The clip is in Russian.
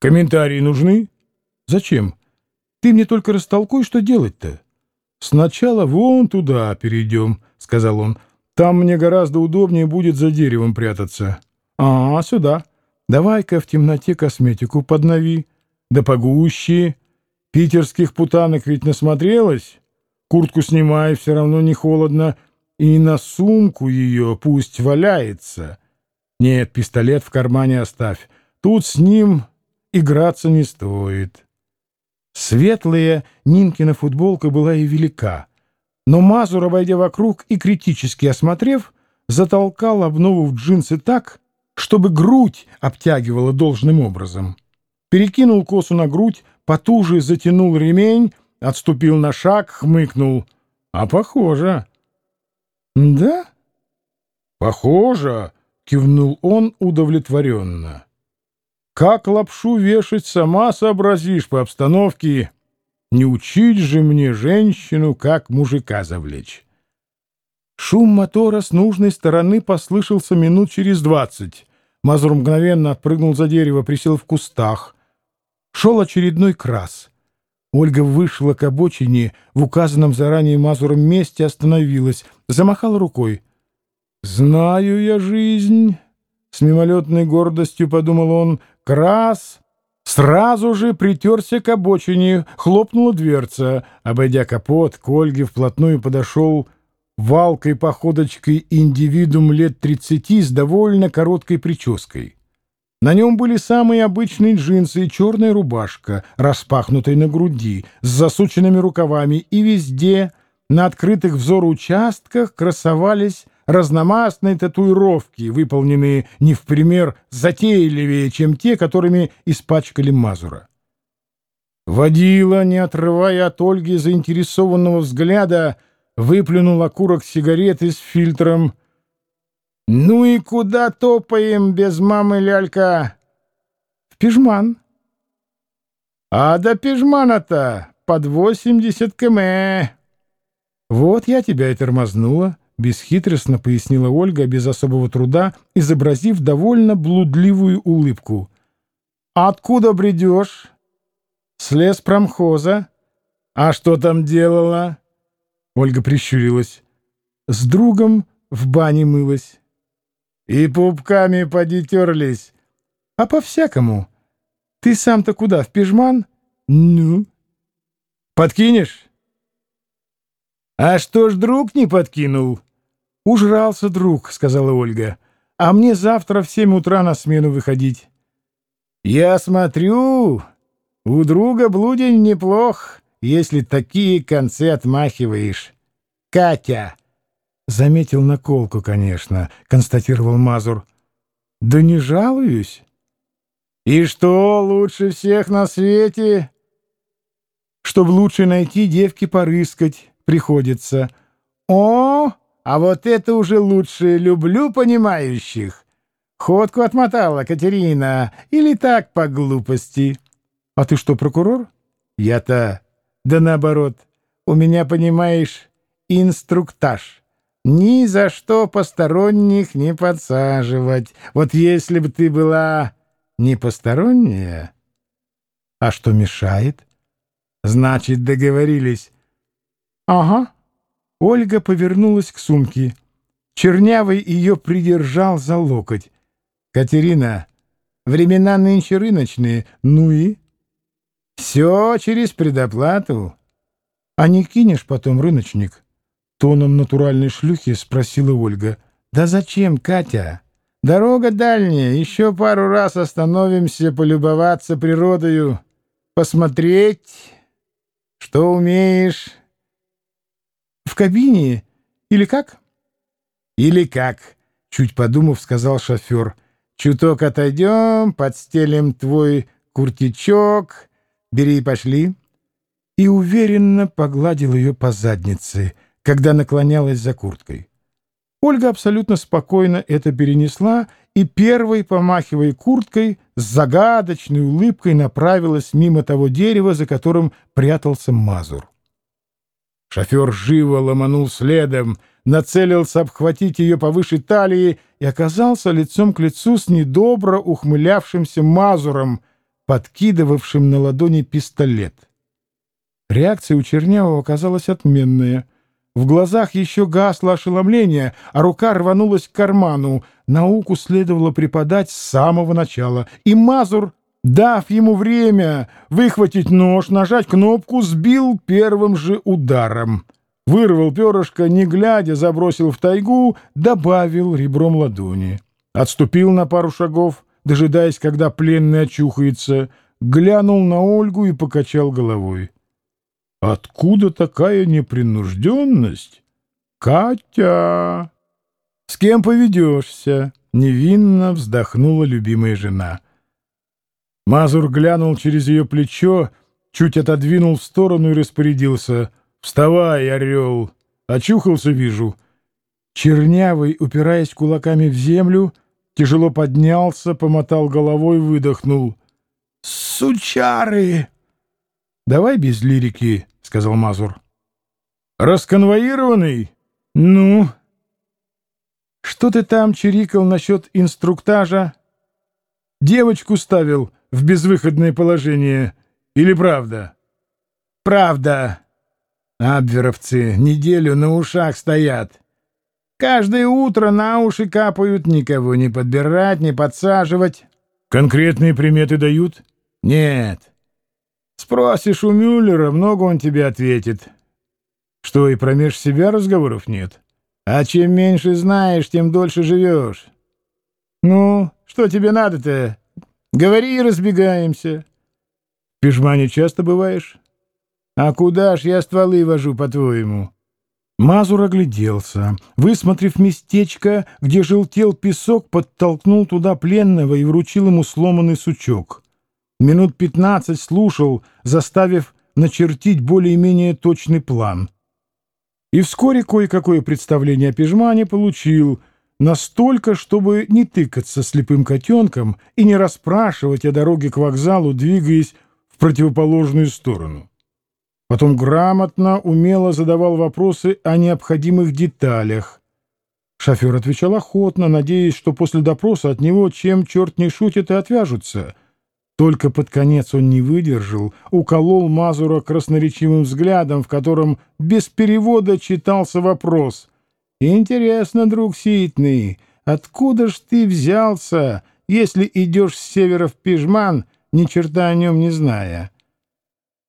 Комментарии нужны? Зачем? Ты мне только растолкуй, что делать-то. Сначала вон туда перейдем, — сказал он. Там мне гораздо удобнее будет за деревом прятаться. А, сюда. Давай-ка в темноте косметику поднови. Да погуще. Питерских путанок ведь насмотрелась. Куртку снимай, все равно не холодно. И на сумку ее пусть валяется. Нет, пистолет в кармане оставь. Тут с ним играться не стоит. Светлая Нинкина футболка была и велика. Но Мазур, обойдя вокруг и критически осмотрев, затолкал обнову в джинсы так, чтобы грудь обтягивала должным образом. Перекинул косу на грудь, потуже затянул ремень, отступил на шаг, хмыкнул. А похоже. Да? Похоже, кивнул он удовлетворенно. Как лапшу вешать, сама сообразишь по обстановке. Не учить же мне женщину, как мужика завлечь. Шум мотора с нужной стороны послышался минут через двадцать. Мазур мгновенно отпрыгнул за дерево, присел в кустах. Шел очередной крас. Ольга вышла к обочине, в указанном заранее Мазуром месте остановилась, замахала рукой. «Знаю я жизнь!» — с мимолетной гордостью подумал он. «Крас!» Сразу же притерся к обочине, хлопнула дверца. Обойдя капот, к Ольге вплотную подошел валкой походочкой индивидуум лет тридцати с довольно короткой прической. На нем были самые обычные джинсы и черная рубашка, распахнутой на груди, с засученными рукавами, и везде, на открытых взору участках, красовались разномастные татуировки, выполненные не в пример затейливее, чем те, которыми испачкали Мазура. Водила, не отрывая от Ольги заинтересованного взгляда, выплюнул окурок сигареты с фильтром. «Ну и куда топаем без мамы, лялька?» «В пижман». «А до пижмана-то под восемьдесят км». «Вот я тебя и тормознула». Бесхитростно пояснила Ольга без особого труда, изобразив довольно блудливую улыбку. «Откуда бредешь?» «С леспромхоза». «А что там делала?» Ольга прищурилась. «С другом в бане мылась». «И пупками подитерлись». «А по-всякому. Ты сам-то куда, в пижман?» «Ну?» «Подкинешь?» «А что ж друг не подкинул?» «Ужрался, друг», — сказала Ольга. «А мне завтра в семь утра на смену выходить». «Я смотрю, у друга блудень неплох, если такие концы отмахиваешь. Катя!» Заметил наколку, конечно, констатировал Мазур. «Да не жалуюсь». «И что лучше всех на свете?» «Чтоб лучше найти девки порыскать, приходится». «О!» А вот это уже лучше люблю понимающих. Ходку отмотала Катерина, или так по глупости. А ты что, прокурор? Я-то... Да наоборот. У меня, понимаешь, инструктаж. Ни за что посторонних не подсаживать. Вот если бы ты была не посторонняя... А что мешает? Значит, договорились. Ага. Ольга повернулась к сумке. Чернявый ее придержал за локоть. «Катерина, времена нынче рыночные, ну и?» «Все через предоплату». «А не кинешь потом рыночник?» Тоном натуральной шлюхи спросила Ольга. «Да зачем, Катя? Дорога дальняя, еще пару раз остановимся полюбоваться природою, посмотреть, что умеешь». В кабине? Или как? Или как, чуть подумав, сказал шофер. Чуток отойдем, подстелим твой куртичок. Бери и пошли. И уверенно погладил ее по заднице, когда наклонялась за курткой. Ольга абсолютно спокойно это перенесла и первой, помахивая курткой, с загадочной улыбкой направилась мимо того дерева, за которым прятался Мазур. Шофер живо ломанул следом, нацелился обхватить ее повыше талии и оказался лицом к лицу с недобро ухмылявшимся Мазуром, подкидывавшим на ладони пистолет. Реакция у Чернявого оказалась отменная. В глазах еще гасло ошеломление, а рука рванулась к карману. Науку следовало преподать с самого начала. И Мазур, дав ему время выхватить нож, нажать кнопку, сбил первым же ударом. Вырвал перышко, не глядя, забросил в тайгу, добавил ребром ладони. Отступил на пару шагов, дожидаясь, когда пленный очухается, глянул на Ольгу и покачал головой. Откуда такая непринужденность? Катя! С кем поведешься? Невинно вздохнула любимая жена. Мазур глянул через ее плечо, чуть отодвинул в сторону и распорядился. «Вставай, орел! Очухался, вижу!» Чернявый, упираясь кулаками в землю, тяжело поднялся, помотал головой, выдохнул. «Сучары!» «Давай без лирики», — сказал Мазур. «Расконвоированный? Ну?» «Что ты там чирикал насчет инструктажа? Девочку ставил в безвыходное положение. Или правда?» «Правда. Абверовцы неделю на ушах стоят. Каждое утро на уши капают, никого не подбирать, не подсаживать». «Конкретные приметы дают?» «Нет. Спросишь у Мюллера, много он тебе ответит. Что, и промеж себя разговоров нет? А чем меньше знаешь, тем дольше живешь. Ну, что тебе надо-то? Говори и разбегаемся. В пижмане часто бываешь? А куда ж я стволы вожу, по-твоему? Мазур огляделся. Высмотрев местечко, где желтел песок, подтолкнул туда пленного и вручил ему сломанный сучок. Минут пятнадцать слушал, заставив начертить более-менее точный план. И вскоре кое-какое представление о пижмане получил, настолько, чтобы не тыкаться слепым котенком и не расспрашивать о дороге к вокзалу, двигаясь в противоположную сторону. Потом грамотно, умело задавал вопросы о необходимых деталях. Шофер отвечал охотно, надеясь, что после допроса от него, чем черт не шутит, и отвяжутся — только под конец он не выдержал, уколол Мазура красноречивым взглядом, в котором без перевода читался вопрос. «Интересно, друг Ситный, откуда ж ты взялся, если идешь с севера в Пижман, ни черта о нем не зная?